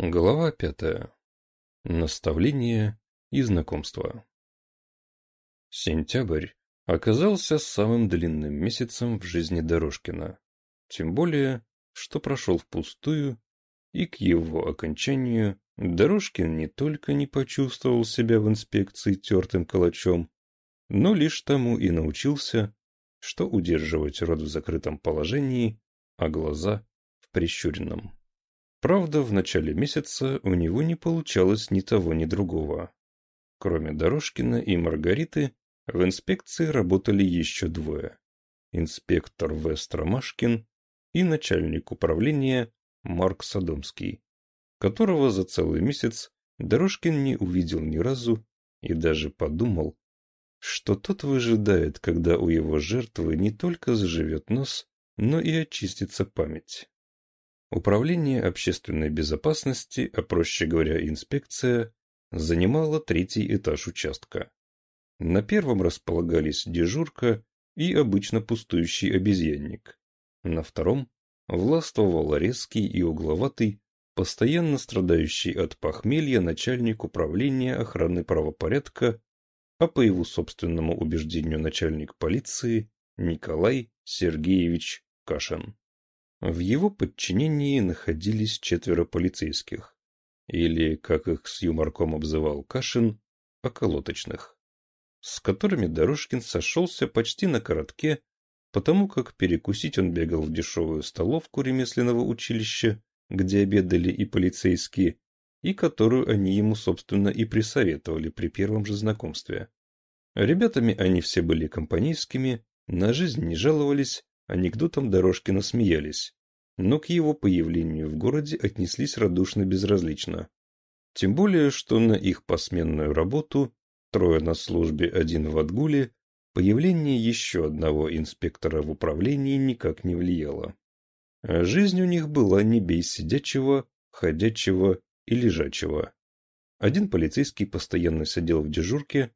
Глава пятая. Наставление и знакомство. Сентябрь оказался самым длинным месяцем в жизни Дорожкина. Тем более, что прошел впустую, и к его окончанию Дорожкин не только не почувствовал себя в инспекции тертым калачом, но лишь тому и научился, что удерживать рот в закрытом положении, а глаза в прищуренном. Правда, в начале месяца у него не получалось ни того, ни другого. Кроме Дорожкина и Маргариты, в инспекции работали еще двое. Инспектор Вест Ромашкин и начальник управления Марк Садомский, которого за целый месяц Дорожкин не увидел ни разу и даже подумал, что тот выжидает, когда у его жертвы не только заживет нос, но и очистится память. Управление общественной безопасности, а проще говоря инспекция, занимало третий этаж участка. На первом располагались дежурка и обычно пустующий обезьянник. На втором властвовал резкий и угловатый, постоянно страдающий от похмелья начальник управления охраны правопорядка, а по его собственному убеждению начальник полиции Николай Сергеевич Кашин. В его подчинении находились четверо полицейских, или, как их с юморком обзывал Кашин, околоточных, с которыми Дорожкин сошелся почти на коротке, потому как перекусить он бегал в дешевую столовку ремесленного училища, где обедали и полицейские, и которую они ему, собственно, и присоветовали при первом же знакомстве. Ребятами они все были компанейскими, на жизнь не жаловались, Анекдотом Дорожкина смеялись, но к его появлению в городе отнеслись радушно безразлично. Тем более, что на их посменную работу, трое на службе, один в отгуле, появление еще одного инспектора в управлении никак не влияло. А жизнь у них была не бей сидячего, ходячего и лежачего. Один полицейский постоянно сидел в дежурке,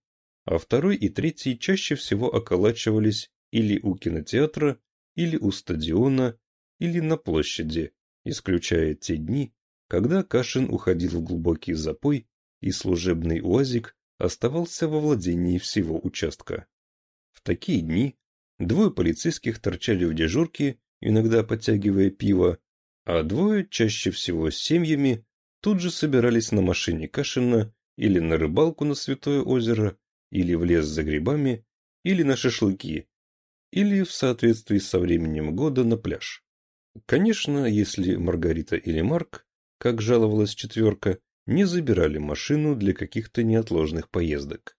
а второй и третий чаще всего околачивались или у кинотеатра, или у стадиона, или на площади, исключая те дни, когда Кашин уходил в глубокий запой и служебный УАЗик оставался во владении всего участка. В такие дни двое полицейских торчали в дежурке, иногда подтягивая пиво, а двое, чаще всего с семьями, тут же собирались на машине Кашина или на рыбалку на Святое озеро, или в лес за грибами, или на шашлыки, или в соответствии со временем года на пляж. Конечно, если Маргарита или Марк, как жаловалась четверка, не забирали машину для каких-то неотложных поездок.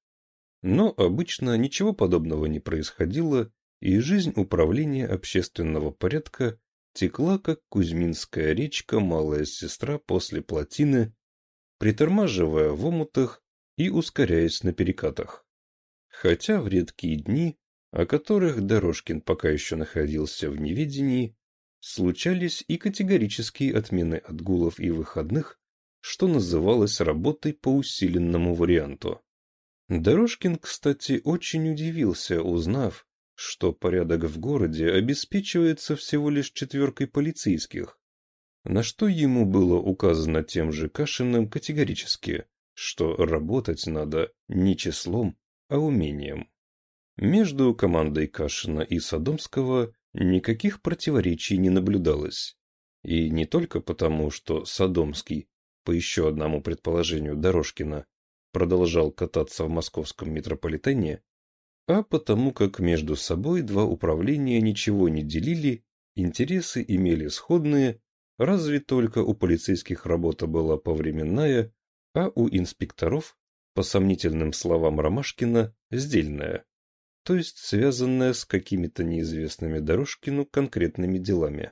Но обычно ничего подобного не происходило, и жизнь управления общественного порядка текла, как Кузьминская речка «Малая сестра» после плотины, притормаживая в омутах и ускоряясь на перекатах. Хотя в редкие дни о которых Дорожкин пока еще находился в неведении, случались и категорические отмены отгулов и выходных, что называлось работой по усиленному варианту. Дорожкин, кстати, очень удивился, узнав, что порядок в городе обеспечивается всего лишь четверкой полицейских, на что ему было указано тем же Кашиным категорически, что работать надо не числом, а умением. Между командой Кашина и Садомского никаких противоречий не наблюдалось. И не только потому, что Садомский, по еще одному предположению Дорожкина, продолжал кататься в московском метрополитене, а потому как между собой два управления ничего не делили, интересы имели сходные, разве только у полицейских работа была повременная, а у инспекторов, по сомнительным словам Ромашкина, сдельная то есть связанная с какими-то неизвестными Дорожкину конкретными делами.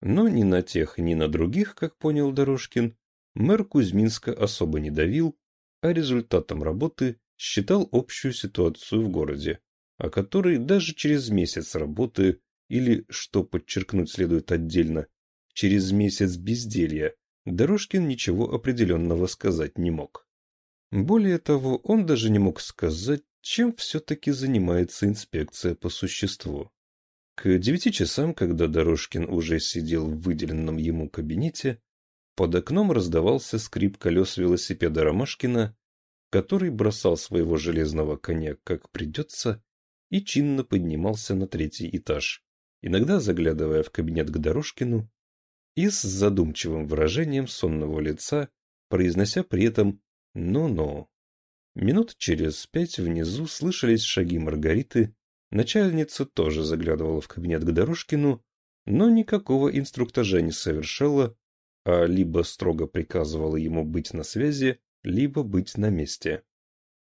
Но ни на тех, ни на других, как понял Дорожкин, мэр Кузьминска особо не давил, а результатом работы считал общую ситуацию в городе, о которой даже через месяц работы, или, что подчеркнуть следует отдельно, через месяц безделья, Дорожкин ничего определенного сказать не мог. Более того, он даже не мог сказать, чем все-таки занимается инспекция по существу. К девяти часам, когда Дорожкин уже сидел в выделенном ему кабинете, Под окном раздавался скрип колес велосипеда Ромашкина, который бросал своего железного коня как придется и чинно поднимался на третий этаж, иногда заглядывая в кабинет к Дорожкину и с задумчивым выражением сонного лица, произнося при этом «ну-ну». Минут через пять внизу слышались шаги Маргариты, начальница тоже заглядывала в кабинет к Дорожкину, но никакого инструктажа не совершала, а либо строго приказывала ему быть на связи, либо быть на месте.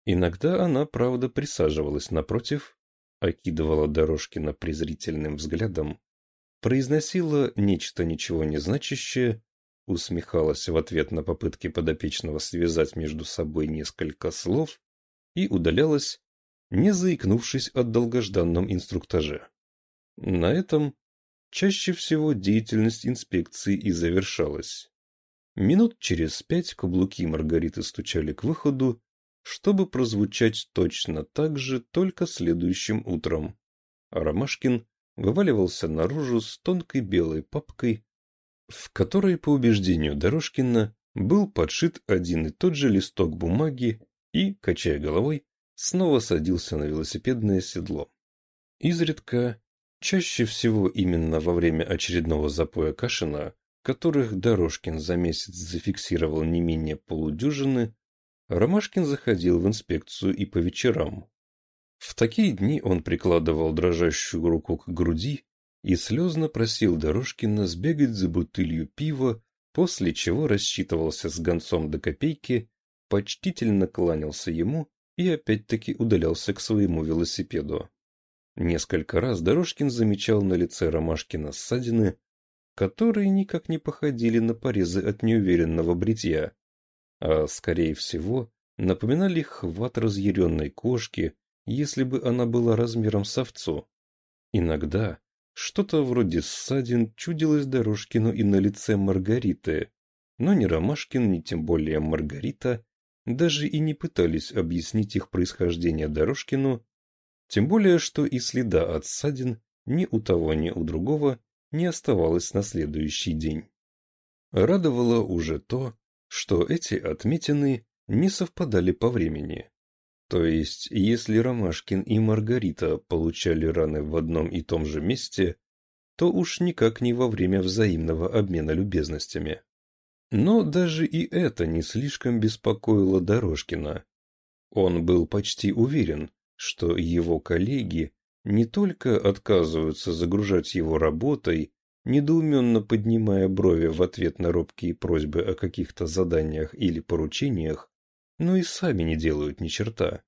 Иногда она, правда, присаживалась напротив, окидывала Дорожкина презрительным взглядом, произносила нечто ничего не значащее, усмехалась в ответ на попытки подопечного связать между собой несколько слов и удалялась, не заикнувшись о долгожданном инструктаже. На этом чаще всего деятельность инспекции и завершалась. Минут через пять каблуки Маргариты стучали к выходу, чтобы прозвучать точно так же только следующим утром. А Ромашкин вываливался наружу с тонкой белой папкой, в которой, по убеждению Дорожкина, был подшит один и тот же листок бумаги и, качая головой, снова садился на велосипедное седло. Изредка, чаще всего именно во время очередного запоя Кашина, которых Дорожкин за месяц зафиксировал не менее полудюжины, Ромашкин заходил в инспекцию и по вечерам. В такие дни он прикладывал дрожащую руку к груди и слезно просил Дорожкина сбегать за бутылью пива, после чего рассчитывался с гонцом до копейки, почтительно кланялся ему и опять-таки удалялся к своему велосипеду. Несколько раз Дорожкин замечал на лице Ромашкина ссадины, которые никак не походили на порезы от неуверенного бритья, а, скорее всего, напоминали хват разъяренной кошки, если бы она была размером с овцу. Иногда что-то вроде ссадин чудилось Дорожкину и на лице Маргариты, но ни Ромашкин, ни тем более Маргарита даже и не пытались объяснить их происхождение Дорожкину, тем более, что и следа от ссадин ни у того, ни у другого не оставалось на следующий день. Радовало уже то, что эти отметины не совпадали по времени. То есть, если Ромашкин и Маргарита получали раны в одном и том же месте, то уж никак не во время взаимного обмена любезностями. Но даже и это не слишком беспокоило Дорожкина. Он был почти уверен, что его коллеги не только отказываются загружать его работой, недоуменно поднимая брови в ответ на робкие просьбы о каких-то заданиях или поручениях, но и сами не делают ни черта.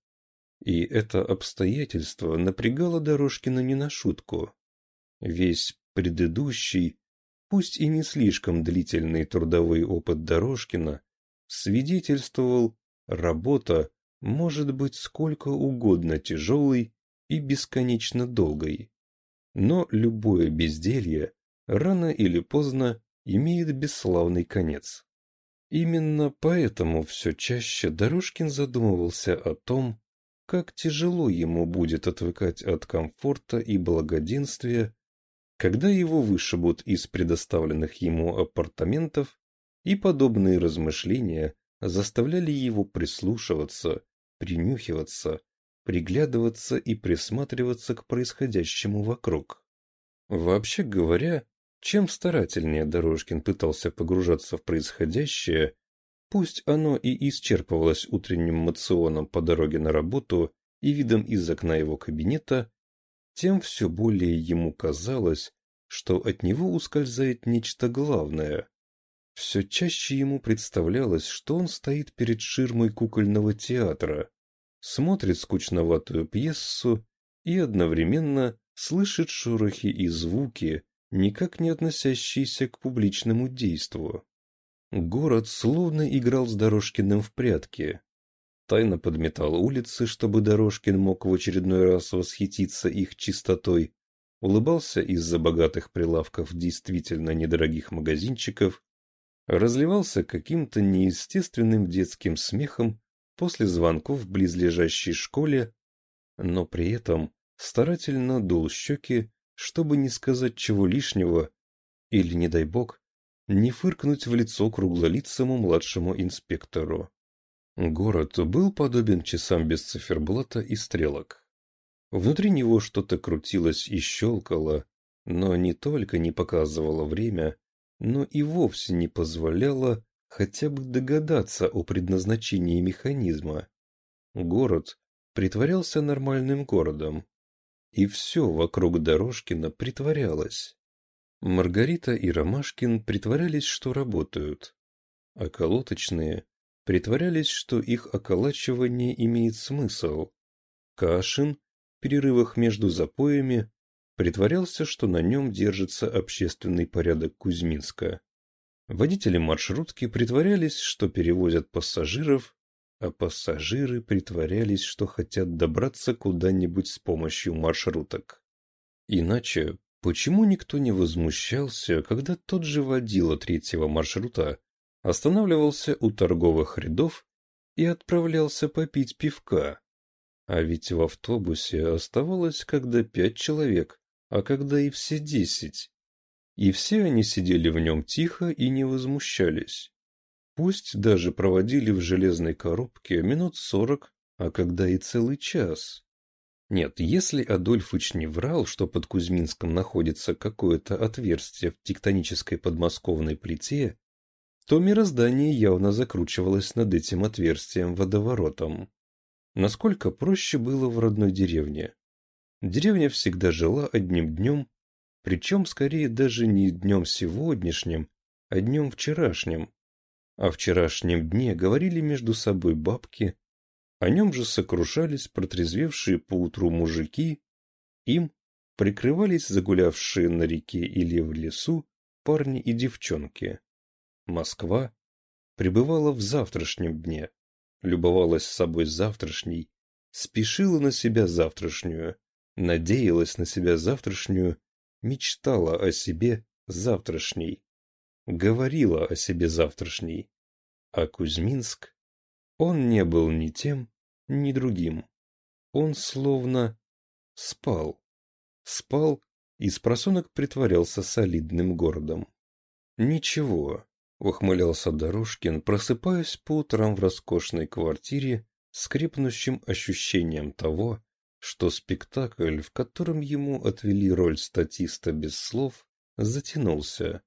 И это обстоятельство напрягало Дорожкина не на шутку. Весь предыдущий, пусть и не слишком длительный трудовой опыт Дорожкина свидетельствовал, работа может быть сколько угодно тяжелой и бесконечно долгой. Но любое безделье рано или поздно имеет бесславный конец. Именно поэтому все чаще Дорожкин задумывался о том, как тяжело ему будет отвыкать от комфорта и благоденствия, когда его вышибут из предоставленных ему апартаментов, и подобные размышления заставляли его прислушиваться, принюхиваться, приглядываться и присматриваться к происходящему вокруг. Вообще говоря, чем старательнее Дорожкин пытался погружаться в происходящее, пусть оно и исчерпывалось утренним мационом по дороге на работу и видом из окна его кабинета, тем все более ему казалось, что от него ускользает нечто главное. Все чаще ему представлялось, что он стоит перед ширмой кукольного театра, смотрит скучноватую пьесу и одновременно слышит шорохи и звуки, никак не относящиеся к публичному действу. Город словно играл с Дорожкиным в прятки. Тайно подметал улицы, чтобы Дорожкин мог в очередной раз восхититься их чистотой, улыбался из-за богатых прилавков действительно недорогих магазинчиков, разливался каким-то неестественным детским смехом после звонков в близлежащей школе, но при этом старательно дул щеки чтобы не сказать чего лишнего, или, не дай бог, не фыркнуть в лицо круглолицому младшему инспектору. Город был подобен часам без циферблата и стрелок. Внутри него что-то крутилось и щелкало, но не только не показывало время, но и вовсе не позволяло хотя бы догадаться о предназначении механизма. Город притворялся нормальным городом, и все вокруг Дорожкина притворялось. Маргарита и Ромашкин притворялись, что работают, а колоточные притворялись, что их околачивание имеет смысл. Кашин в перерывах между запоями притворялся, что на нем держится общественный порядок Кузьминска. Водители маршрутки притворялись, что перевозят пассажиров, а пассажиры притворялись, что хотят добраться куда-нибудь с помощью маршруток. Иначе, почему никто не возмущался, когда тот же водила третьего маршрута останавливался у торговых рядов и отправлялся попить пивка? А ведь в автобусе оставалось когда пять человек, а когда и все десять. И все они сидели в нем тихо и не возмущались. Пусть даже проводили в железной коробке минут сорок, а когда и целый час. Нет, если Адольфыч не врал, что под Кузьминском находится какое-то отверстие в тектонической подмосковной плите, то мироздание явно закручивалось над этим отверстием водоворотом. Насколько проще было в родной деревне. Деревня всегда жила одним днем, причем скорее даже не днем сегодняшним, а днем вчерашним. О вчерашнем дне говорили между собой бабки, о нем же сокрушались протрезвевшие поутру мужики, им прикрывались загулявшие на реке или в лесу парни и девчонки. Москва пребывала в завтрашнем дне, любовалась собой завтрашней, спешила на себя завтрашнюю, надеялась на себя завтрашнюю мечтала о себе завтрашней, говорила о себе завтрашней. А Кузьминск, он не был ни тем, ни другим. Он словно спал. Спал и с просонок притворялся солидным городом. «Ничего», — ухмылялся Дорожкин, просыпаясь по утрам в роскошной квартире с крепнущим ощущением того, что спектакль, в котором ему отвели роль статиста без слов, затянулся.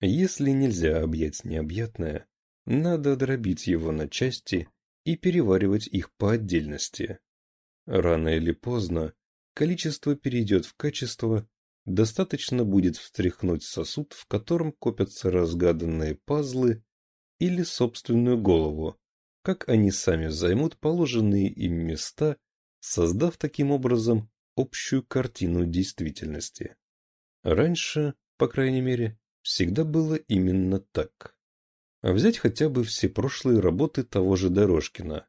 Если нельзя объять необъятное, надо дробить его на части и переваривать их по отдельности. Рано или поздно количество перейдет в качество, достаточно будет встряхнуть сосуд, в котором копятся разгаданные пазлы, или собственную голову, как они сами займут положенные им места создав таким образом общую картину действительности. Раньше, по крайней мере, всегда было именно так. А взять хотя бы все прошлые работы того же Дорожкина.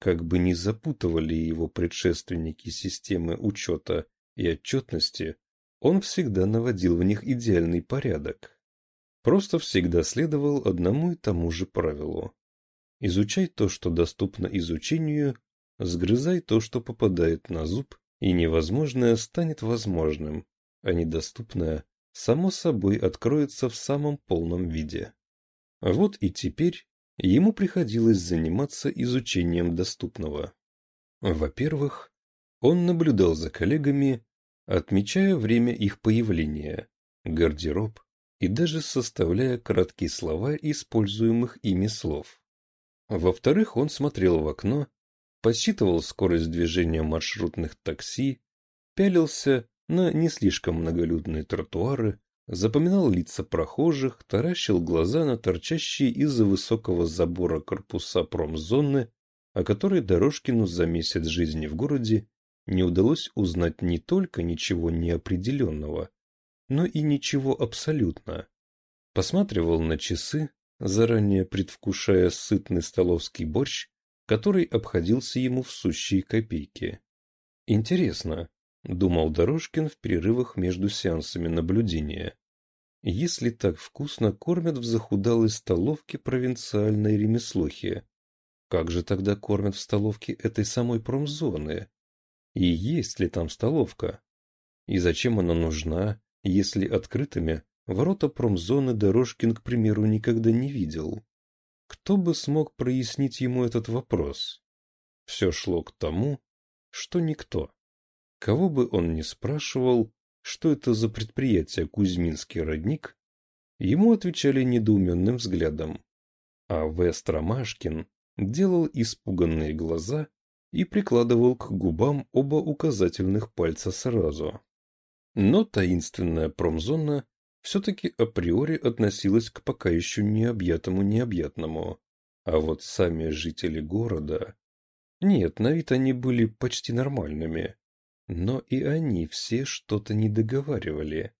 Как бы ни запутывали его предшественники системы учета и отчетности, он всегда наводил в них идеальный порядок. Просто всегда следовал одному и тому же правилу. Изучай то, что доступно изучению, Сгрызай то, что попадает на зуб, и невозможное станет возможным, а недоступное само собой откроется в самом полном виде. Вот и теперь ему приходилось заниматься изучением доступного. Во-первых, он наблюдал за коллегами, отмечая время их появления, гардероб и даже составляя краткие слова используемых ими слов. Во-вторых, он смотрел в окно подсчитывал скорость движения маршрутных такси, пялился на не слишком многолюдные тротуары, запоминал лица прохожих, таращил глаза на торчащие из-за высокого забора корпуса промзоны, о которой Дорожкину за месяц жизни в городе не удалось узнать не только ничего неопределенного, но и ничего абсолютно. Посматривал на часы, заранее предвкушая сытный столовский борщ, который обходился ему в сущие копейки. Интересно, думал Дорожкин в перерывах между сеансами наблюдения. Если так вкусно кормят в захудалой столовке провинциальной ремеслухи, как же тогда кормят в столовке этой самой промзоны? И есть ли там столовка? И зачем она нужна, если открытыми ворота промзоны Дорожкин, к примеру, никогда не видел. Кто бы смог прояснить ему этот вопрос? Все шло к тому, что никто. Кого бы он ни спрашивал, что это за предприятие Кузьминский родник, ему отвечали недоуменным взглядом. А Вест Ромашкин делал испуганные глаза и прикладывал к губам оба указательных пальца сразу. Но таинственная промзона все-таки априори относилась к пока еще необъятому необъятному, а вот сами жители города... Нет, на вид они были почти нормальными, но и они все что-то не договаривали.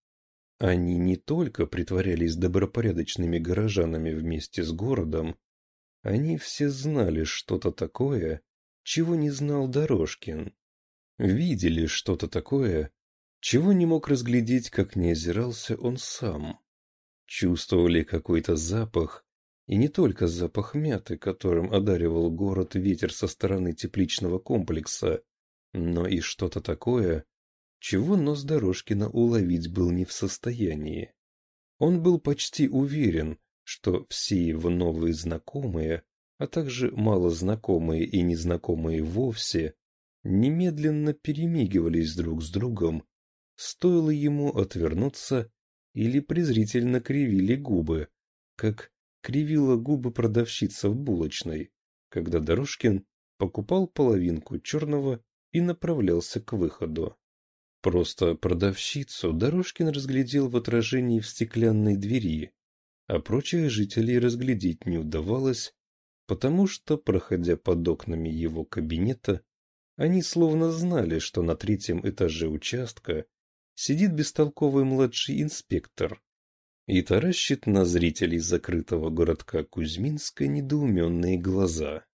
Они не только притворялись добропорядочными горожанами вместе с городом, они все знали что-то такое, чего не знал Дорожкин. Видели что-то такое, чего не мог разглядеть, как не озирался он сам. Чувствовали какой-то запах, и не только запах мяты, которым одаривал город ветер со стороны тепличного комплекса, но и что-то такое, чего нос Дорожкина уловить был не в состоянии. Он был почти уверен, что все его новые знакомые, а также малознакомые и незнакомые вовсе, немедленно перемигивались друг с другом, стоило ему отвернуться или презрительно кривили губы, как кривила губы продавщица в булочной, когда Дорожкин покупал половинку черного и направлялся к выходу. Просто продавщицу Дорожкин разглядел в отражении в стеклянной двери, а прочих жителей разглядеть не удавалось, потому что, проходя под окнами его кабинета, они словно знали, что на третьем этаже участка сидит бестолковый младший инспектор и таращит на зрителей закрытого городка Кузьминска недоуменные глаза.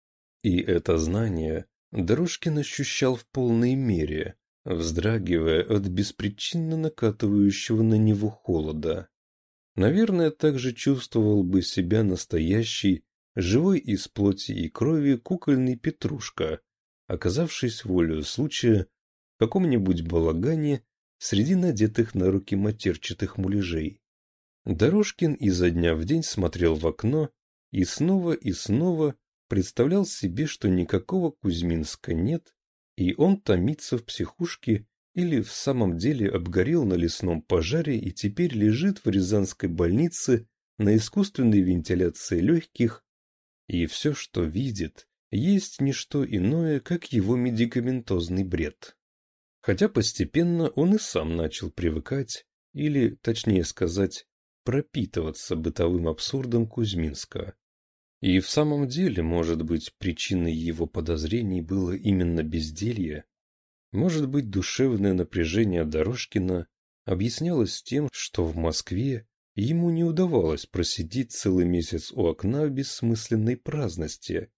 И это знание Дорожкин ощущал в полной мере, вздрагивая от беспричинно накатывающего на него холода. Наверное, также чувствовал бы себя настоящий, живой из плоти и крови кукольный Петрушка, оказавшись волею случая в каком-нибудь балагане среди надетых на руки матерчатых муляжей. Дорожкин изо дня в день смотрел в окно и снова и снова представлял себе, что никакого Кузьминска нет, и он томится в психушке или в самом деле обгорел на лесном пожаре и теперь лежит в Рязанской больнице на искусственной вентиляции легких, и все, что видит, есть не что иное, как его медикаментозный бред. Хотя постепенно он и сам начал привыкать, или, точнее сказать, пропитываться бытовым абсурдом Кузьминска. И в самом деле, может быть, причиной его подозрений было именно безделье, может быть, душевное напряжение Дорожкина объяснялось тем, что в Москве ему не удавалось просидеть целый месяц у окна в бессмысленной праздности.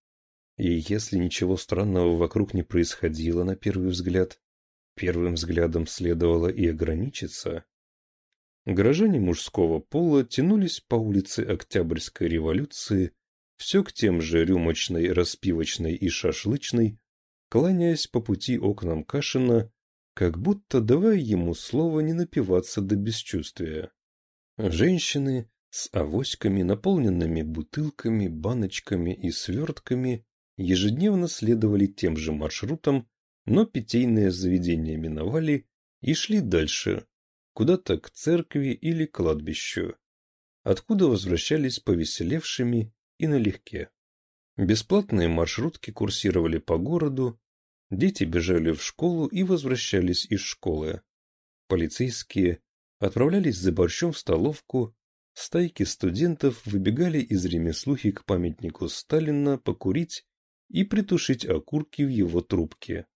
И если ничего странного вокруг не происходило на первый взгляд, первым взглядом следовало и ограничиться. Горожане мужского пола тянулись по улице Октябрьской революции все к тем же рюмочной, распивочной и шашлычной, кланяясь по пути окнам Кашина, как будто давая ему слово не напиваться до бесчувствия. Женщины с авоськами, наполненными бутылками, баночками и свертками, ежедневно следовали тем же маршрутом, но питейные заведения миновали и шли дальше, куда-то к церкви или кладбищу, откуда возвращались повеселевшими и налегке. Бесплатные маршрутки курсировали по городу, дети бежали в школу и возвращались из школы. Полицейские отправлялись за борщом в столовку, стайки студентов выбегали из ремеслухи к памятнику Сталина покурить и притушить окурки в его трубке.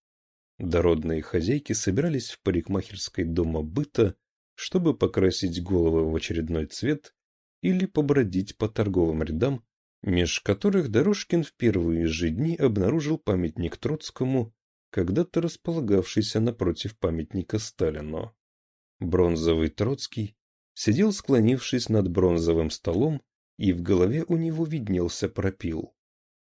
Дородные хозяйки собирались в парикмахерской дома быта, чтобы покрасить головы в очередной цвет или побродить по торговым рядам меж которых Дорожкин в первые же дни обнаружил памятник Троцкому, когда-то располагавшийся напротив памятника Сталину. Бронзовый Троцкий сидел склонившись над бронзовым столом, и в голове у него виднелся пропил.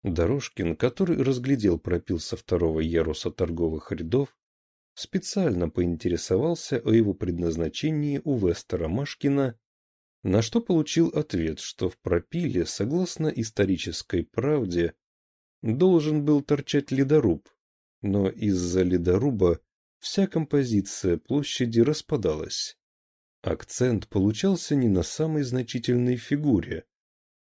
Дорожкин, который разглядел пропил со второго яруса торговых рядов, специально поинтересовался о его предназначении у Вестера Машкина На что получил ответ, что в пропиле, согласно исторической правде, должен был торчать ледоруб, но из-за ледоруба вся композиция площади распадалась. Акцент получался не на самой значительной фигуре,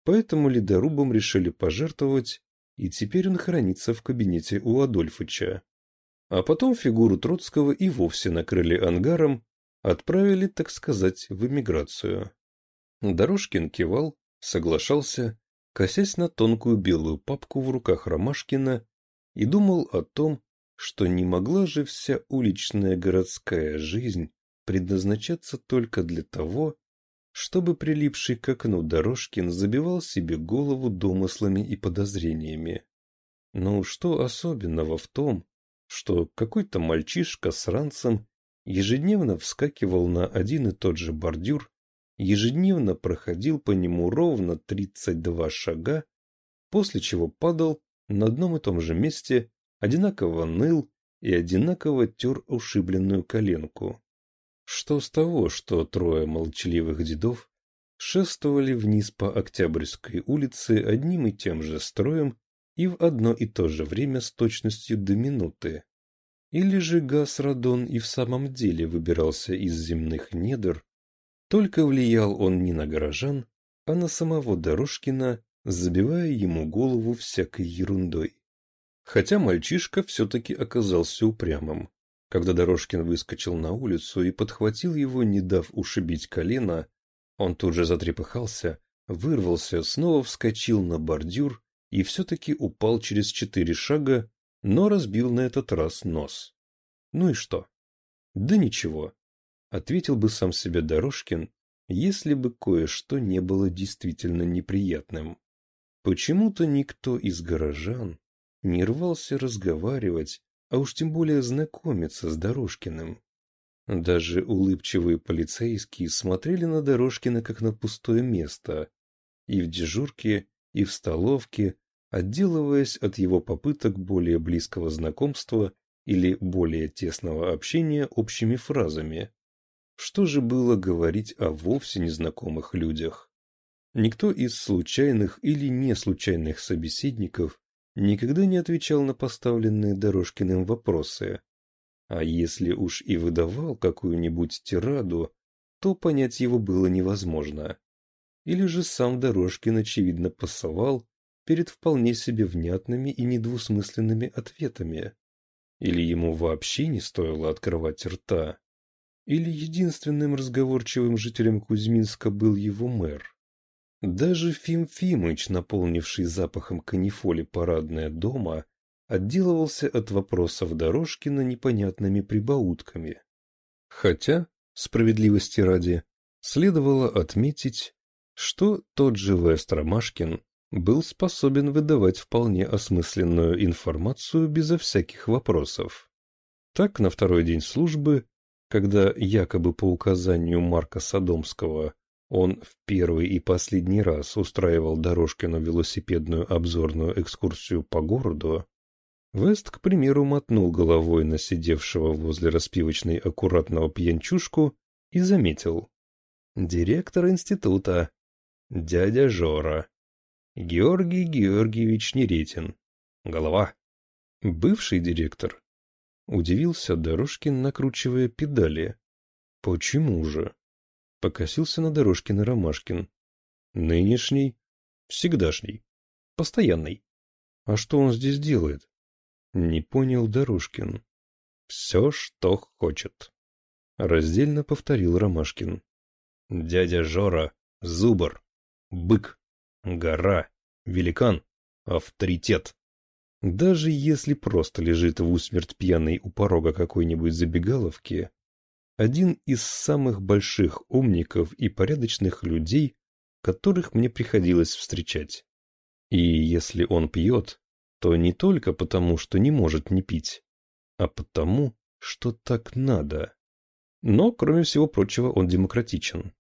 поэтому ледорубом решили пожертвовать, и теперь он хранится в кабинете у Адольфыча. А потом фигуру Троцкого и вовсе накрыли ангаром, отправили, так сказать, в эмиграцию. Дорожкин кивал, соглашался, косясь на тонкую белую папку в руках Ромашкина, и думал о том, что не могла же вся уличная городская жизнь предназначаться только для того, чтобы прилипший к окну Дорожкин забивал себе голову домыслами и подозрениями. Ну что особенного в том, что какой-то мальчишка с ранцем ежедневно вскакивал на один и тот же бордюр, ежедневно проходил по нему ровно 32 шага, после чего падал на одном и том же месте, одинаково ныл и одинаково тер ушибленную коленку. Что с того, что трое молчаливых дедов шествовали вниз по Октябрьской улице одним и тем же строем и в одно и то же время с точностью до минуты? Или же газ радон и в самом деле выбирался из земных недр, только влиял он не на горожан, а на самого Дорожкина, забивая ему голову всякой ерундой. Хотя мальчишка все-таки оказался упрямым. Когда Дорожкин выскочил на улицу и подхватил его, не дав ушибить колено, он тут же затрепыхался, вырвался, снова вскочил на бордюр и все-таки упал через четыре шага, но разбил на этот раз нос. Ну и что? Да ничего. Ответил бы сам себе Дорожкин, если бы кое-что не было действительно неприятным. Почему-то никто из горожан не рвался разговаривать а уж тем более знакомиться с Дорожкиным. Даже улыбчивые полицейские смотрели на Дорожкина как на пустое место, и в дежурке, и в столовке, отделываясь от его попыток более близкого знакомства или более тесного общения общими фразами. Что же было говорить о вовсе незнакомых людях? Никто из случайных или не случайных собеседников никогда не отвечал на поставленные Дорожкиным вопросы. А если уж и выдавал какую-нибудь тираду, то понять его было невозможно. Или же сам Дорожкин, очевидно, пасовал перед вполне себе внятными и недвусмысленными ответами. Или ему вообще не стоило открывать рта. Или единственным разговорчивым жителем Кузьминска был его мэр. Даже Фим Фимыч, наполнивший запахом канифоли парадное дома, отделывался от вопросов Дорожкина непонятными прибаутками. Хотя, справедливости ради, следовало отметить, что тот же Вест Ромашкин был способен выдавать вполне осмысленную информацию безо всяких вопросов. Так, на второй день службы, когда якобы по указанию Марка Садомского он в первый и последний раз устраивал Дорожкину велосипедную обзорную экскурсию по городу. Вест, к примеру, мотнул головой на сидевшего возле распивочной аккуратного пьянчушку и заметил. Директор института. Дядя Жора. Георгий Георгиевич Неретин. Голова. Бывший директор. Удивился Дорожкин, накручивая педали. Почему же? Покосился на Дорожкина Ромашкин. Нынешний, всегдашний, постоянный. А что он здесь делает? Не понял Дорожкин. Все, что хочет. Раздельно повторил Ромашкин. Дядя Жора, зубр, бык, гора, великан, авторитет. Даже если просто лежит в усмерть пьяный у порога какой-нибудь забегаловки, один из самых больших умников и порядочных людей, которых мне приходилось встречать. И если он пьет, то не только потому, что не может не пить, а потому, что так надо. Но, кроме всего прочего, он демократичен.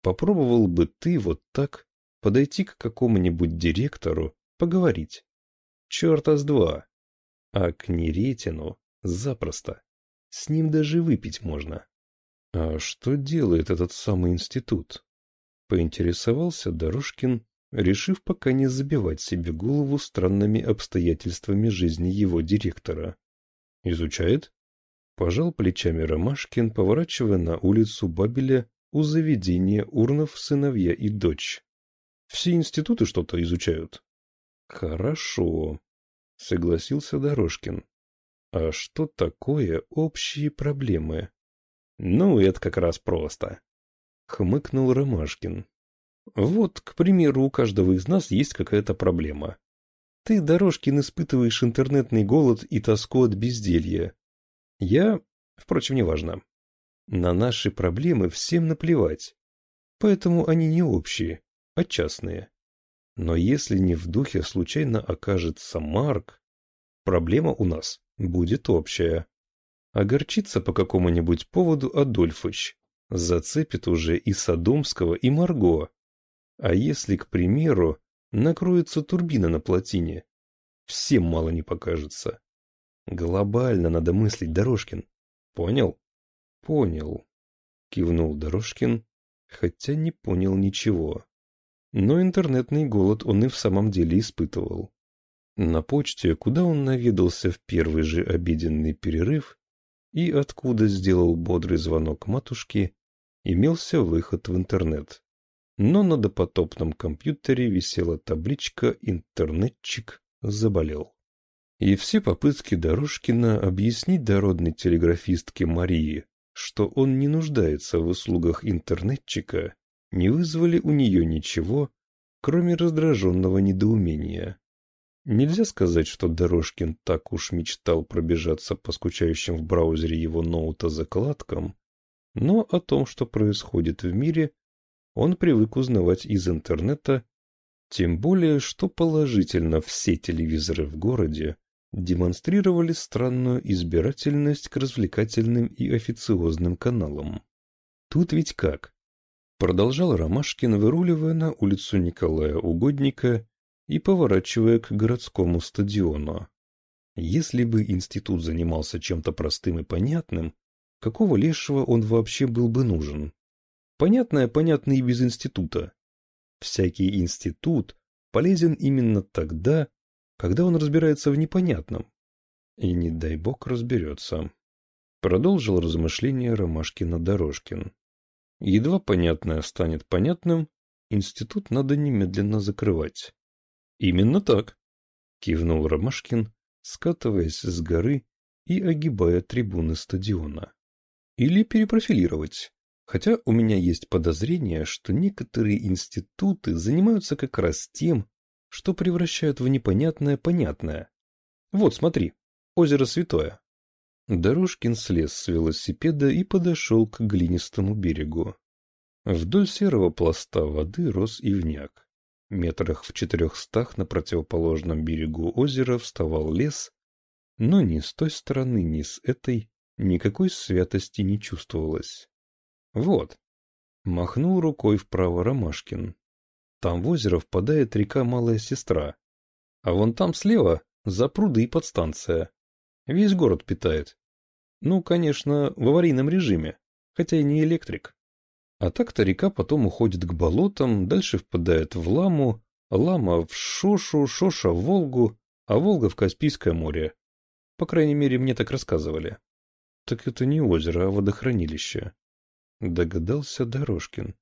Попробовал бы ты вот так подойти к какому-нибудь директору, поговорить. Черта с два. А к Неретину запросто. С ним даже выпить можно. А что делает этот самый институт? Поинтересовался Дорожкин, решив пока не забивать себе голову странными обстоятельствами жизни его директора. «Изучает?» Пожал плечами Ромашкин, поворачивая на улицу Бабеля у заведения Урнов сыновья и дочь. «Все институты что-то изучают?» «Хорошо», — согласился Дорожкин. «А что такое общие проблемы?» «Ну, это как раз просто», — хмыкнул Ромашкин. Вот, к примеру, у каждого из нас есть какая-то проблема. Ты, Дорожкин, испытываешь интернетный голод и тоску от безделья. Я, впрочем, неважно. На наши проблемы всем наплевать. Поэтому они не общие, а частные. Но если не в духе случайно окажется Марк, проблема у нас будет общая. Огорчиться по какому-нибудь поводу Адольфыч зацепит уже и Содомского, и Марго. А если, к примеру, накроется турбина на плотине? Всем мало не покажется. Глобально надо мыслить, Дорожкин. Понял? Понял. Кивнул Дорожкин, хотя не понял ничего. Но интернетный голод он и в самом деле испытывал. На почте, куда он наведался в первый же обеденный перерыв и откуда сделал бодрый звонок матушке, имелся выход в интернет но на допотопном компьютере висела табличка «Интернетчик заболел». И все попытки Дорожкина объяснить дородной телеграфистке Марии, что он не нуждается в услугах интернетчика, не вызвали у нее ничего, кроме раздраженного недоумения. Нельзя сказать, что Дорожкин так уж мечтал пробежаться по скучающим в браузере его ноута закладкам, но о том, что происходит в мире, он привык узнавать из интернета, тем более, что положительно все телевизоры в городе демонстрировали странную избирательность к развлекательным и официозным каналам. Тут ведь как? Продолжал Ромашкин, выруливая на улицу Николая Угодника и поворачивая к городскому стадиону. Если бы институт занимался чем-то простым и понятным, какого лешего он вообще был бы нужен? Понятное понятно и без института. Всякий институт полезен именно тогда, когда он разбирается в непонятном. И не дай бог разберется. Продолжил размышления Ромашкина-Дорожкин. Едва понятное станет понятным, институт надо немедленно закрывать. Именно так, кивнул Ромашкин, скатываясь с горы и огибая трибуны стадиона. Или перепрофилировать. Хотя у меня есть подозрение, что некоторые институты занимаются как раз тем, что превращают в непонятное понятное. Вот, смотри, озеро Святое. Дорожкин слез с велосипеда и подошел к глинистому берегу. Вдоль серого пласта воды рос ивняк. Метрах в четырехстах на противоположном берегу озера вставал лес, но ни с той стороны, ни с этой никакой святости не чувствовалось. Вот. Махнул рукой вправо Ромашкин. Там в озеро впадает река Малая Сестра. А вон там слева запруды и подстанция. Весь город питает. Ну, конечно, в аварийном режиме, хотя и не электрик. А так-то река потом уходит к болотам, дальше впадает в Ламу, Лама в Шошу, Шоша в Волгу, а Волга в Каспийское море. По крайней мере, мне так рассказывали. Так это не озеро, а водохранилище. Догадался Дорожкин.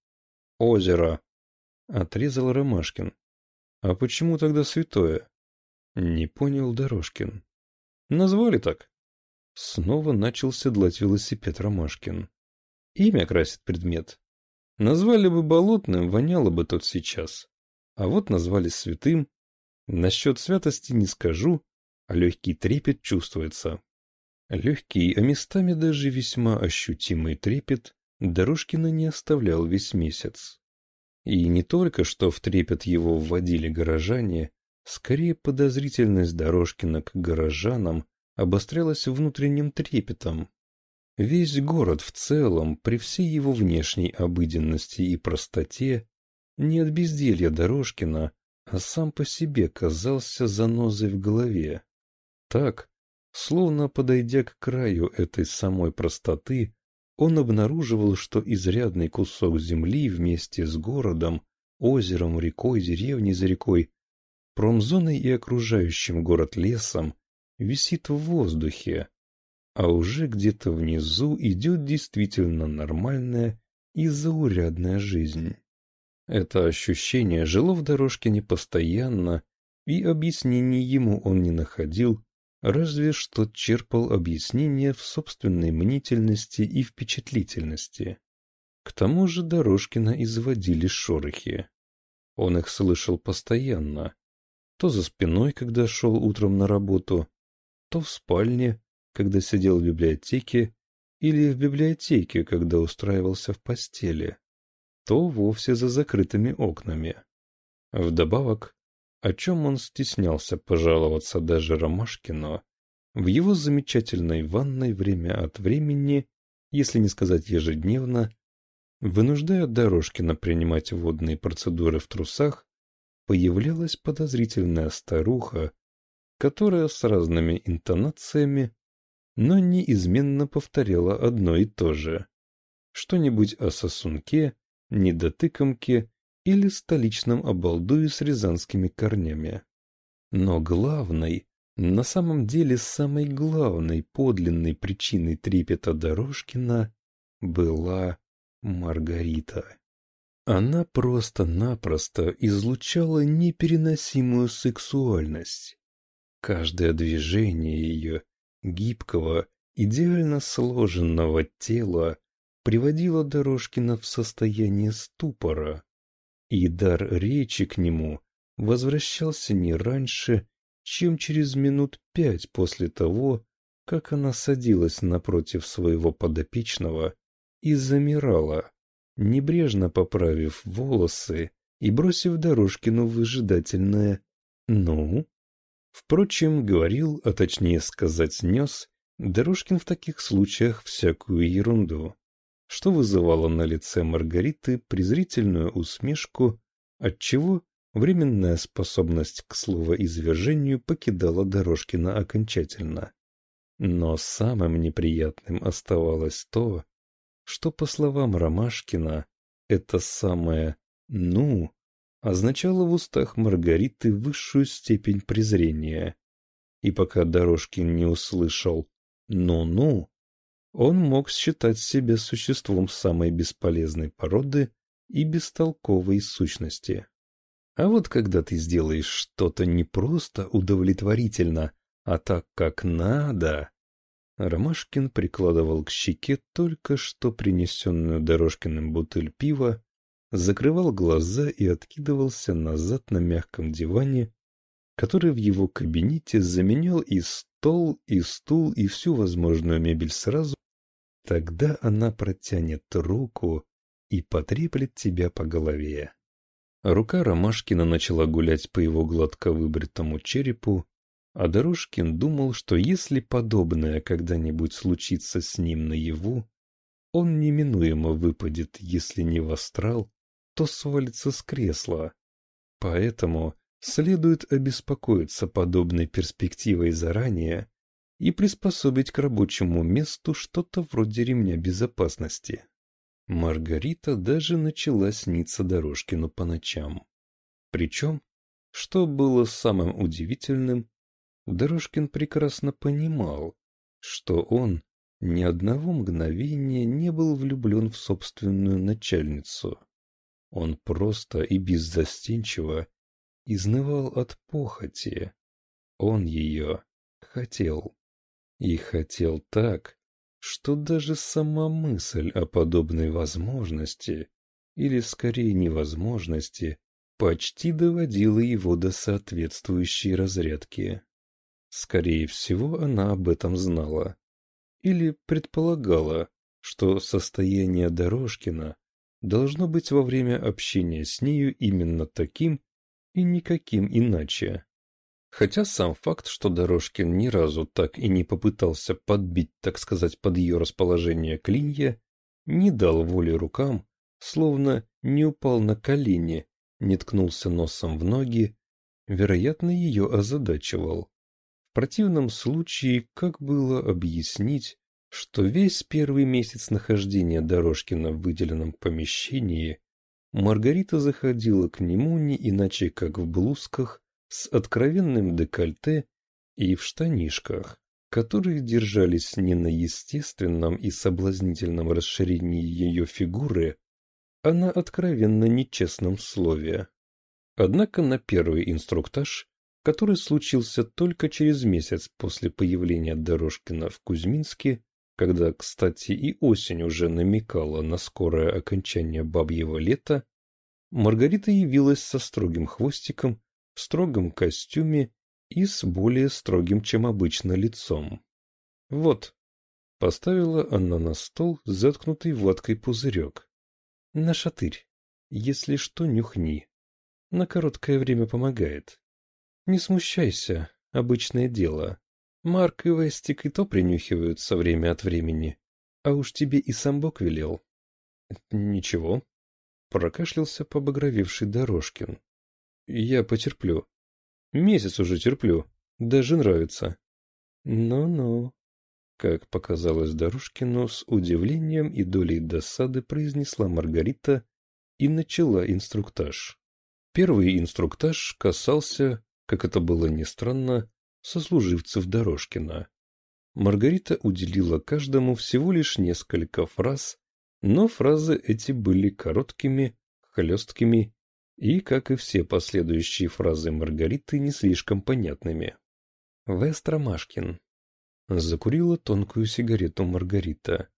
Озеро. Отрезал Ромашкин. А почему тогда святое? Не понял Дорожкин. Назвали так. Снова начал седлать велосипед Ромашкин. Имя красит предмет. Назвали бы болотным, воняло бы тот сейчас. А вот назвали святым. Насчет святости не скажу, а легкий трепет чувствуется. Легкий, а местами даже весьма ощутимый трепет Дорожкина не оставлял весь месяц. И не только что в трепет его вводили горожане, скорее подозрительность Дорожкина к горожанам обострялась внутренним трепетом. Весь город в целом, при всей его внешней обыденности и простоте, не от безделья Дорожкина, а сам по себе казался занозой в голове. Так, словно подойдя к краю этой самой простоты, он обнаруживал, что изрядный кусок земли вместе с городом, озером, рекой, деревней за рекой, промзоной и окружающим город лесом висит в воздухе, а уже где-то внизу идет действительно нормальная и заурядная жизнь. Это ощущение жило в дорожке непостоянно, и объяснений ему он не находил, разве что черпал объяснения в собственной мнительности и впечатлительности. К тому же Дорожкина изводили шорохи. Он их слышал постоянно, то за спиной, когда шел утром на работу, то в спальне, когда сидел в библиотеке, или в библиотеке, когда устраивался в постели, то вовсе за закрытыми окнами. Вдобавок, о чем он стеснялся пожаловаться даже Ромашкину, в его замечательной ванной время от времени, если не сказать ежедневно, вынуждая Дорожкина принимать водные процедуры в трусах, появлялась подозрительная старуха, которая с разными интонациями, но неизменно повторяла одно и то же. Что-нибудь о сосунке, недотыкомке или столичном обалдуе с рязанскими корнями. Но главной, на самом деле самой главной подлинной причиной трепета Дорожкина была Маргарита. Она просто-напросто излучала непереносимую сексуальность. Каждое движение ее, гибкого, идеально сложенного тела, приводило Дорожкина в состояние ступора, и дар речи к нему возвращался не раньше, чем через минут пять после того, как она садилась напротив своего подопечного и замирала, небрежно поправив волосы и бросив Дорожкину выжидательное «ну?». Впрочем, говорил, а точнее сказать нес, Дорожкин в таких случаях всякую ерунду, что вызывало на лице Маргариты презрительную усмешку, отчего временная способность к словоизвержению покидала Дорожкина окончательно. Но самым неприятным оставалось то, что, по словам Ромашкина, это самое «ну» означало в устах Маргариты высшую степень презрения. И пока Дорожкин не услышал «ну-ну», он мог считать себя существом самой бесполезной породы и бестолковой сущности. А вот когда ты сделаешь что-то не просто удовлетворительно, а так, как надо, Ромашкин прикладывал к щеке только что принесенную Дорожкиным бутыль пива, закрывал глаза и откидывался назад на мягком диване, который в его кабинете заменял и стол, и стул, и всю возможную мебель сразу. Тогда она протянет руку и потреплет тебя по голове. Рука Ромашкина начала гулять по его гладко выбритому черепу, а Дорожкин думал, что если подобное когда-нибудь случится с ним наяву, он неминуемо выпадет, если не в астрал, то свалится с кресла. Поэтому следует обеспокоиться подобной перспективой заранее и приспособить к рабочему месту что-то вроде ремня безопасности. Маргарита даже начала сниться Дорожкину по ночам. Причем, что было самым удивительным, Дорожкин прекрасно понимал, что он ни одного мгновения не был влюблен в собственную начальницу. Он просто и беззастенчиво изнывал от похоти. Он ее хотел. И хотел так, что даже сама мысль о подобной возможности, или скорее невозможности, почти доводила его до соответствующей разрядки. Скорее всего, она об этом знала. Или предполагала, что состояние Дорожкина должно быть во время общения с нею именно таким и никаким иначе. Хотя сам факт, что Дорожкин ни разу так и не попытался подбить, так сказать, под ее расположение клинья, не дал воли рукам, словно не упал на колени, не ткнулся носом в ноги, вероятно, ее озадачивал противном случае, как было объяснить, что весь первый месяц нахождения Дорожкина в выделенном помещении Маргарита заходила к нему не иначе, как в блузках с откровенным декольте и в штанишках, которые держались не на естественном и соблазнительном расширении ее фигуры, а на откровенно нечестном слове. Однако на первый инструктаж, который случился только через месяц после появления Дорожкина в Кузьминске, когда, кстати, и осень уже намекала на скорое окончание бабьего лета, Маргарита явилась со строгим хвостиком, в строгом костюме и с более строгим, чем обычно, лицом. «Вот», — поставила она на стол заткнутый ваткой пузырек. «На шатырь. Если что, нюхни. На короткое время помогает. Не смущайся, обычное дело. Марк и Вестик и то принюхиваются время от времени. А уж тебе и сам Бог велел». «Ничего», — прокашлялся побагровевший Дорожкин. «Я потерплю. Месяц уже терплю. Даже нравится». «Ну-ну», — как показалось Дорожкину, с удивлением и долей досады произнесла Маргарита и начала инструктаж. Первый инструктаж касался, как это было ни странно, сослуживцев Дорожкина. Маргарита уделила каждому всего лишь несколько фраз, но фразы эти были короткими, хлесткими и, как и все последующие фразы Маргариты, не слишком понятными. Ромашкин. Закурила тонкую сигарету Маргарита.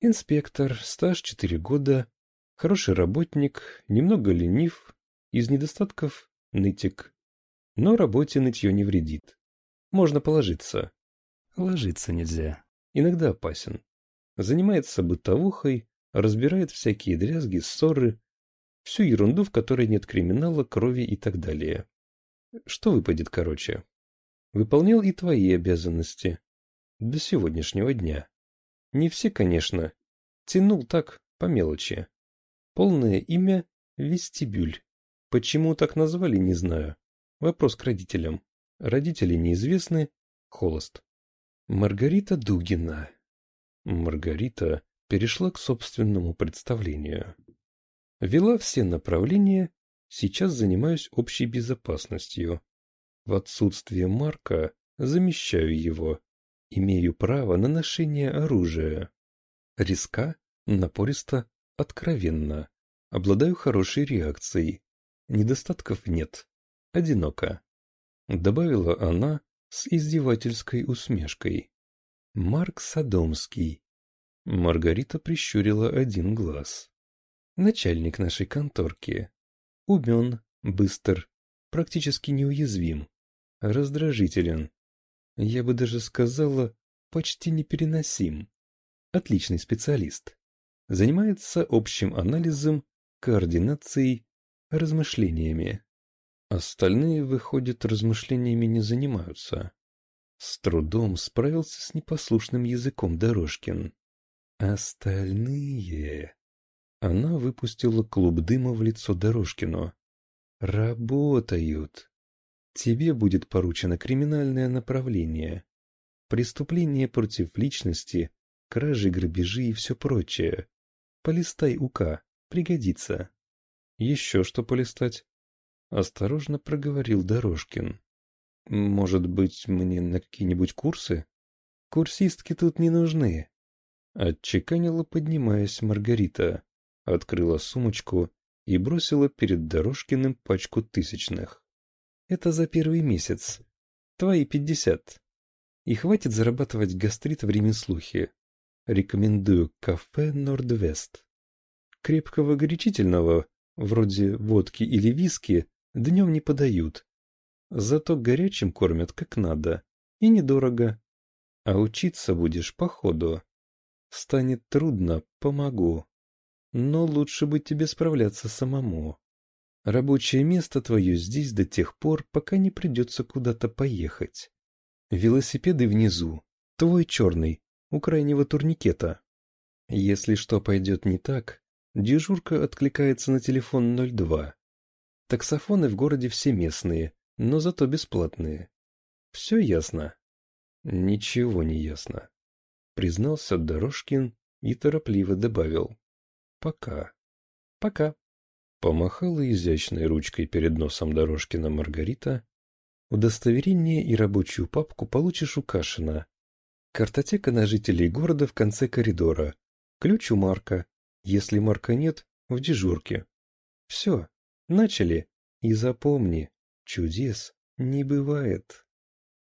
Инспектор, стаж четыре года, хороший работник, немного ленив, из недостатков нытик. Но работе нытье не вредит. Можно положиться. Ложиться нельзя. Иногда опасен. Занимается бытовухой, разбирает всякие дрязги, ссоры, всю ерунду, в которой нет криминала, крови и так далее. Что выпадет короче? Выполнял и твои обязанности. До сегодняшнего дня. Не все, конечно. Тянул так, по мелочи. Полное имя — Вестибюль. Почему так назвали, не знаю. Вопрос к родителям. Родители неизвестны. Холост. Маргарита Дугина. Маргарита перешла к собственному представлению. Вела все направления, сейчас занимаюсь общей безопасностью. В отсутствие Марка замещаю его. Имею право на ношение оружия. Риска, напористо, откровенно. Обладаю хорошей реакцией. Недостатков нет. Одиноко. Добавила она с издевательской усмешкой. Марк Садомский. Маргарита прищурила один глаз. Начальник нашей конторки. Умен, быстр, практически неуязвим, раздражителен. Я бы даже сказала, почти непереносим. Отличный специалист. Занимается общим анализом, координацией, размышлениями. Остальные, выходят, размышлениями не занимаются. С трудом справился с непослушным языком Дорожкин. Остальные... Она выпустила клуб дыма в лицо Дорожкину. Работают. Тебе будет поручено криминальное направление. Преступления против личности, кражи, грабежи и все прочее. Полистай УК, пригодится. Еще что полистать? Осторожно проговорил Дорожкин. Может быть, мне на какие-нибудь курсы? Курсистки тут не нужны. Отчеканила, поднимаясь Маргарита, открыла сумочку и бросила перед Дорожкиным пачку тысячных. «Это за первый месяц. Твои пятьдесят. И хватит зарабатывать гастрит в ремеслухе. Рекомендую кафе «Нордвест». Крепкого горячительного, вроде водки или виски, днем не подают. Зато горячим кормят как надо. И недорого. А учиться будешь по ходу. Станет трудно, помогу. Но лучше бы тебе справляться самому. Рабочее место твое здесь до тех пор, пока не придется куда-то поехать. Велосипеды внизу. Твой черный, у крайнего турникета. Если что пойдет не так, дежурка откликается на телефон 02. Таксофоны в городе все местные, но зато бесплатные. Все ясно? Ничего не ясно. признался Дорожкин и торопливо добавил. Пока. Пока. Помахала изящной ручкой перед носом Дорожкина Маргарита. Удостоверение и рабочую папку получишь у Кашина. Картотека на жителей города в конце коридора. Ключ у Марка. Если Марка нет, в дежурке. Все, начали. И запомни, чудес не бывает.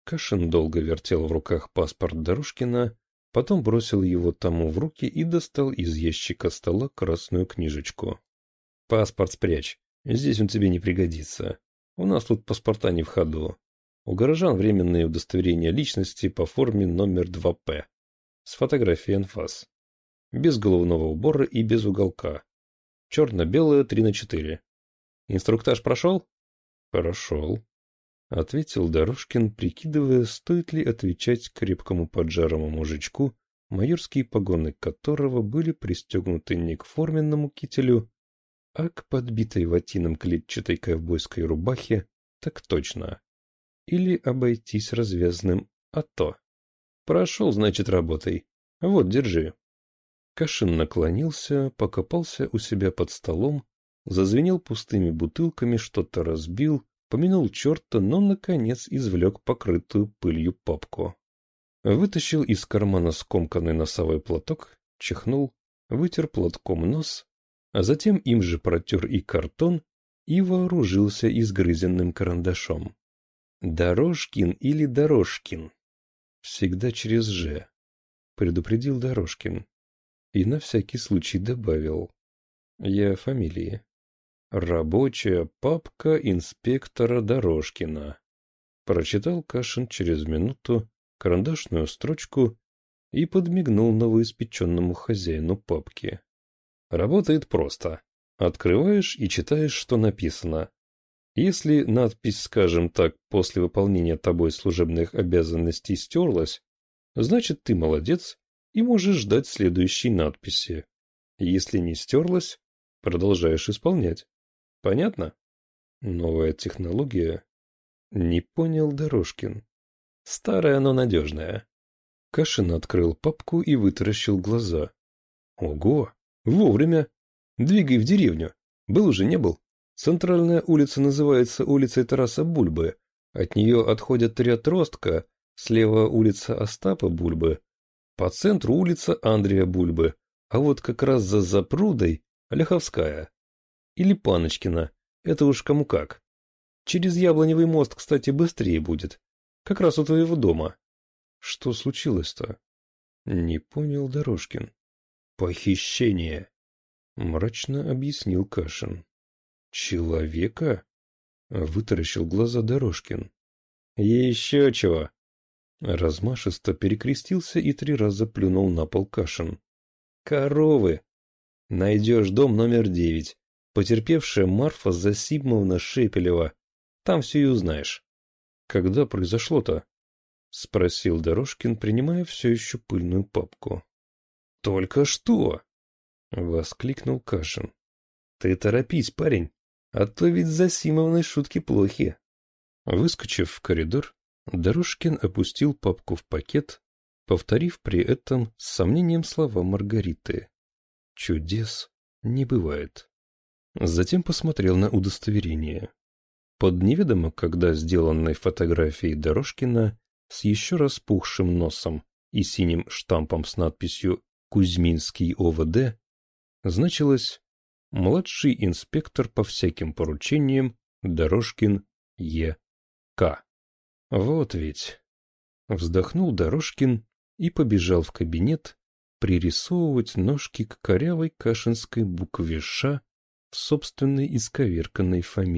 Кашин долго вертел в руках паспорт Дорожкина, потом бросил его тому в руки и достал из ящика стола красную книжечку. Паспорт спрячь. Здесь он тебе не пригодится. У нас тут паспорта не в ходу. У горожан временные удостоверения личности по форме номер 2П. С фотографией анфас. Без головного убора и без уголка. Черно-белое 3 на 4. Инструктаж прошел? Прошел. Ответил Дорожкин, прикидывая, стоит ли отвечать крепкому поджарому мужичку, майорские погоны которого были пристегнуты не к форменному кителю, а к подбитой ватином клетчатой ковбойской рубахе так точно. Или обойтись развязным «а то». Прошел, значит, работай. Вот, держи. Кашин наклонился, покопался у себя под столом, зазвенел пустыми бутылками, что-то разбил, помянул черта, но, наконец, извлек покрытую пылью папку. Вытащил из кармана скомканный носовой платок, чихнул, вытер платком нос, а затем им же протер и картон и вооружился изгрызенным карандашом. «Дорожкин или Дорожкин?» «Всегда через «Ж», — предупредил Дорожкин. И на всякий случай добавил. «Я фамилии». «Рабочая папка инспектора Дорожкина». Прочитал Кашин через минуту карандашную строчку и подмигнул новоиспеченному хозяину папки. Работает просто. Открываешь и читаешь, что написано. Если надпись, скажем так, после выполнения тобой служебных обязанностей стерлась, значит ты молодец и можешь ждать следующей надписи. Если не стерлась, продолжаешь исполнять. Понятно? Новая технология? Не понял Дорожкин. Старая, но надежная. Кашин открыл папку и вытаращил глаза. Ого! Вовремя. Двигай в деревню. Был уже, не был? Центральная улица называется улицей Тараса Бульбы. От нее отходят три отростка. Слева улица Остапа Бульбы. По центру улица Андрея Бульбы. А вот как раз за запрудой Ляховская. Или Паночкина. Это уж кому как. Через Яблоневый мост, кстати, быстрее будет. Как раз у твоего дома. Что случилось-то? Не понял Дорожкин. «Похищение», — мрачно объяснил Кашин. «Человека?» — вытаращил глаза Дорожкин. «Еще чего!» Размашисто перекрестился и три раза плюнул на пол Кашин. «Коровы! Найдешь дом номер девять, потерпевшая Марфа Засимовна Шепелева. Там все и узнаешь». «Когда произошло-то?» — спросил Дорожкин, принимая все еще пыльную папку. «Только что!» — воскликнул Кашин. «Ты торопись, парень, а то ведь за Симовной шутки плохи». Выскочив в коридор, Дорожкин опустил папку в пакет, повторив при этом с сомнением слова Маргариты. «Чудес не бывает». Затем посмотрел на удостоверение. Под неведомо когда сделанной фотографией Дорожкина с еще распухшим носом и синим штампом с надписью Кузьминский ОВД значилось «Младший инспектор по всяким поручениям Дорожкин Е.К.». Вот ведь. Вздохнул Дорожкин и побежал в кабинет пририсовывать ножки к корявой кашинской букве «Ш» в собственной исковерканной фамилии.